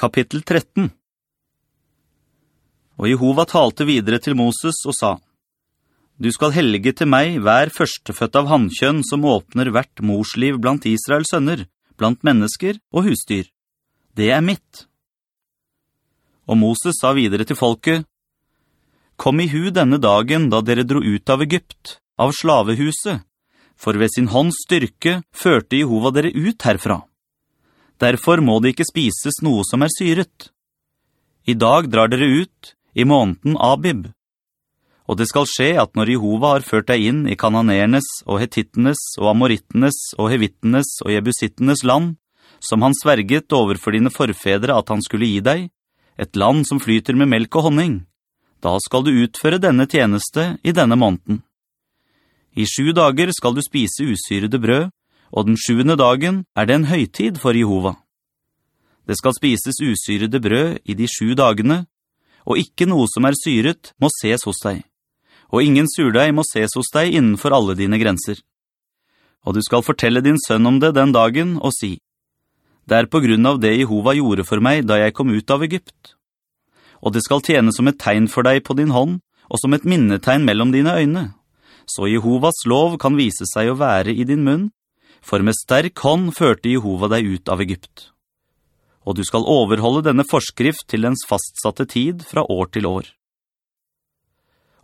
Kapittel 13 Og Jehova talte videre til Moses og sa, «Du skal helge til meg hver førstefødt av handkjønn som åpner hvert morsliv blant Israels sønner, blant mennesker og husdyr. Det er mitt.» Og Moses sa videre til folket, «Kom i hu denne dagen da dere dro ut av Egypt, av slavehuset, for ved sin hånds styrke førte Jehova dere ut herfra.» Derfor må det ikke spises noe som er syret. I dag drar dere ut, i måneden Abib. Og det skal skje at når Jehova har ført deg inn i kananernes og hetittenes og amorittenes og hevittenes og jebusittenes land, som han sverget overfor dine forfedre at han skulle gi deg, et land som flyter med melk og honning, da skal du utføre denne tjeneste i denne måneden. I sju dager skal du spise usyrede brød, og den sjuende dagen er det en høytid for Jehova. Det skal spises usyrede brød i de sju dagene, og ikke noe som er syret må ses hos deg, og ingen surdeig må ses hos deg innenfor alle dine grenser. Og du skal fortelle din sønn om det den dagen og si, «Det er på grunn av det Jehova gjorde for meg da jeg kom ut av Egypt. Og det skal tjene som et tegn for deg på din hånd, og som et minnetegn mellom dine øyne, så Jehovas lov kan vise seg å være i din munn, for med sterk hånd førte Jehova deg ut av Egypt. Og du skal overholde denne forskrift til dens fastsatte tid fra år til år.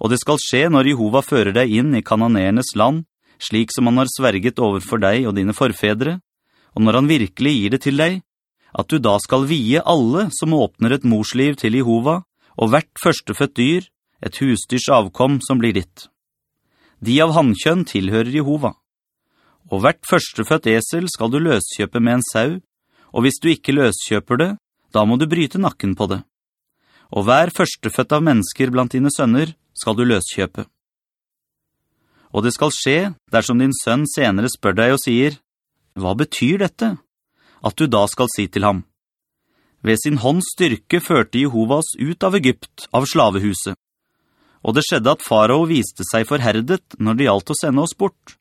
Og det skal skje når Jehova fører deg inn i kananernes land, slik som han har sverget overfor deg og dine forfedre, og når han virkelig gir det til deg, at du da skal vie alle som åpner et morsliv til Jehova, og hvert førstefødt dyr, et husdyrs avkom som blir ditt. De av hannkjønn tilhører Jehova. Og hvert førstefødt esel skal du løskjøpe med en sau, og hvis du ikke løskjøper det, da må du bryte nakken på det. Og hver førstefødt av mennesker blant dine sønner skal du løskjøpe. Og det skal skje, dersom din sønn senere spør deg og sier, «Hva betyr dette?» At du da skal si til ham, «Ved sin hånds styrke førte Jehovas ut av Egypt, av slavehuset. Og det skjedde at farao viste seg forherdet når det gjaldt å sende oss bort.»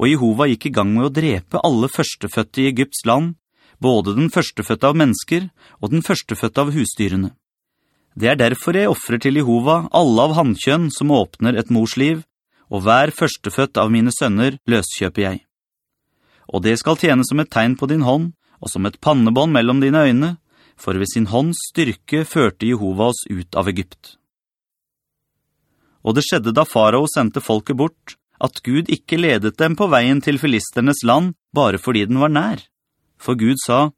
Og Jehova gikk i gang med å drepe alle førstefødte i Egypts land, både den førstefødte av mennesker og den førstefødte av husdyrene. Det er derfor jeg offrer til Jehova alle av handkjønn som åpner et mors liv, og hver førstefødt av mine sønner løskjøper jeg. Og det skal tjene som et tegn på din hånd, og som et pannebånd mellom dine øyne, for ved sin hånds styrke førte Jehova oss ut av Egypt. Og det skjedde da farao sendte folket bort, at Gud ikke ledet dem på veien til filisternes land bare fordi den var nær. For Gud sa,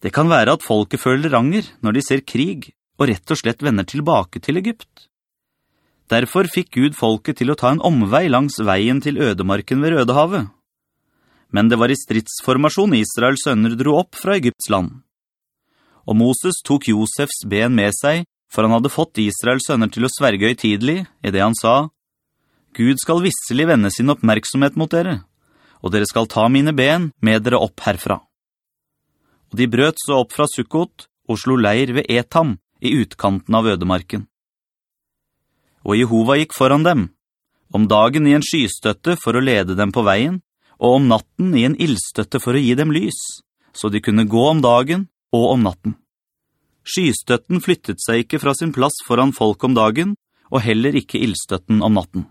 «Det kan være at folket føler ranger når de ser krig, og rett og slett vender tilbake til Egypt.» Derfor fikk Gud folket til å ta en omvei langs veien til ødemarken ved Rødehavet. Men det var i stridsformasjon Israels sønner dro opp fra Egypts land. Og Moses tok Josefs ben med seg, for han hadde fått Israels sønner til å sverge høytidelig, i det han sa, Gud skal visselig vende sin oppmerksomhet mot dere, og dere skal ta mine ben med dere opp herfra. Og de brøt så opp fra Sukkot og slo leir ved Etam i utkanten av ødemarken. Og Jehova gikk foran dem, om dagen i en skystøtte for å lede dem på veien, og om natten i en ildstøtte for å gi dem lys, så de kunne gå om dagen og om natten. Skystøtten flyttet seg ikke fra sin plass foran folk om dagen, og heller ikke ildstøtten om natten.